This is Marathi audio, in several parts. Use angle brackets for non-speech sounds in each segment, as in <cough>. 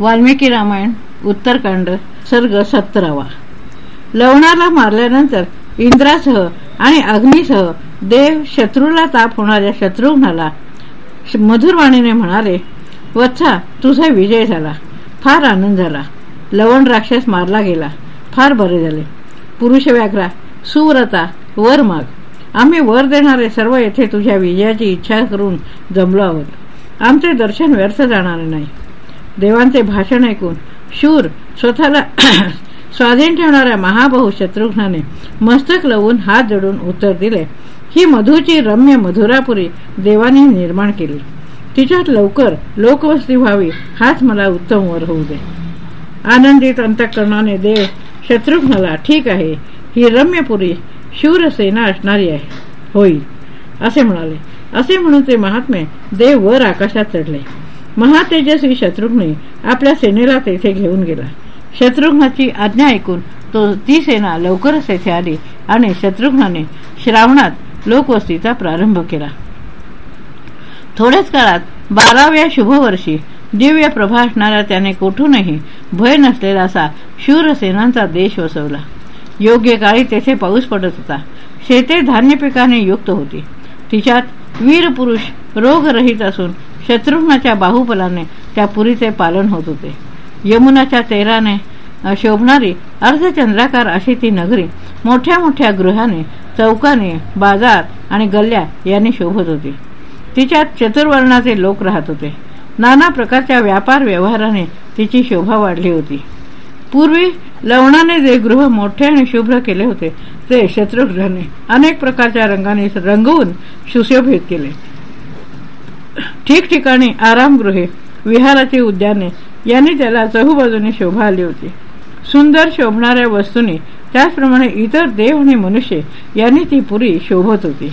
वाल्मिकी रामायण उत्तरकांड सर्ग सत्तरावा लवणाला मारल्यानंतर इंद्रासह आणि अग्नीसह देव शत्रूला ताप होणाऱ्या शत्रुघ्नाला मधुरवाणीने म्हणाले वत्सा तुझा विजय झाला. फार आनंद झाला. लवण राक्षस मारला गेला. फार बरे झाले. पुरुष व्याघ्रा सुव्रता वर माग. आम्ही वर देणारे सर्व येथे तुझ्या विजयाची इच्छा करून जमलो आहोत. आमचे दर्शन व्यर्थ जाणारे नाही. देवांचे भाषण ऐकून शूर स्वतःला <clears throat> स्वाधीन ठेवणाऱ्या महाबहू शत्रुघ्नाने मस्तक लवून हात जोडून उत्तर दिले. ही मधुची रम्य मधुरापुरी देवाने निर्माण केली. तिच्यात लवकर लोकवस्ती व्हावी हाच मला उत्तम वर होऊ दे. आनंदित अंतकरणाने देव शत्रुघ्नाला ठीक आहे. ही रम्यपुरी शूरसेना असणारी आहे. होईल. असे म्हणाले. असे म्हणून ते महात्मे देव वर आकाशात चढले. महातेजस्वी शत्रुघ्ने आपल्या सेनेला तेथे घेऊन गेला. शत्रुघ्नाची आज्ञा ऐकून तो ती सेना लवकरच तेथे आली आणि शत्रुघ्नाने श्रावणात लोकवस्तीचा प्रारंभ केला. थोड्याच काळात बाराव्या शुभवर्षी दिव्य प्रभा असणारा त्याने कुठूनही भय नसलेला असा शूरसेनांचा देश वसवला. योग्य काळी तेथे पाऊस पडत होता. शेते धान्य पिकाने युक्त होती. तिच्यात वीर पुरुष रोगरहित असून शत्रुघ्नाच्या बाहुबलाने त्या पुरीचे पालन होत होते. यमुनाच्या तेराने शोभणारी अर्धचंद्राकार अशी ती नगरी मोठ्या मोठ्या गृहाने चौकाने बाजार आणि गल्ल्या यांनी शोभत होती. तिच्यात चतुर्वर्णाचे लोक राहत होते. नाना प्रकारच्या व्यापार व्यवहाराने तिची शोभा वाढली होती. पूर्वी लवणाने जे गृह मोठे आणि शुभ्र केले होते ते शत्रुघ्नाने अनेक प्रकारच्या रंगाने रंगवून सुशोभित केले. ठिकठिकाणी आरामगृहे विहाराची उद्याने यांनी त्याला चहूबाजूने शोभा आली होती. सुंदर शोभणाऱ्या वस्तूंनी त्याचप्रमाणे इतर देव आणि मनुष्य यांनी ती पुरी शोभत होती.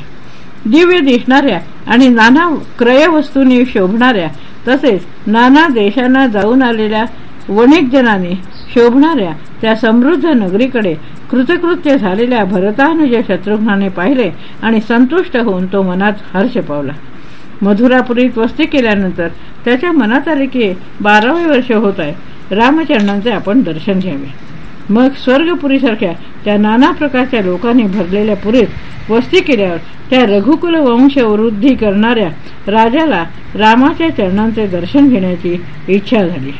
दिव्य दिसणाऱ्या आणि नाना क्रयवस्तूंनी शोभणाऱ्या तसेच नाना देशांना जाऊन आलेल्या वणिकजनांनी शोभणाऱ्या त्या समृद्ध नगरीकडे कृतकृत्य झालेल्या भरतानुज शत्रुघ्नाने पाहिले आणि संतुष्ट होऊन तो मनात हर्ष पावला. मधुरापुरीत वस्ती केल्यानंतर त्याच्या मनात आले की बारावे वर्ष होत आहे. रामचरणांचे आपण दर्शन घ्यावे. मग स्वर्गपुरीसारख्या त्या नाना प्रकारच्या लोकांनी भरलेल्या पुरीत वस्ती केल्यावर त्या रघुकुल वंश वृद्धी करणाऱ्या राजाला रामाच्या चरणांचे दर्शन घेण्याची इच्छा झाली.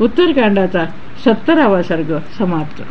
उत्तरकांडाचा सत्तरावा सर्ग समाप्त.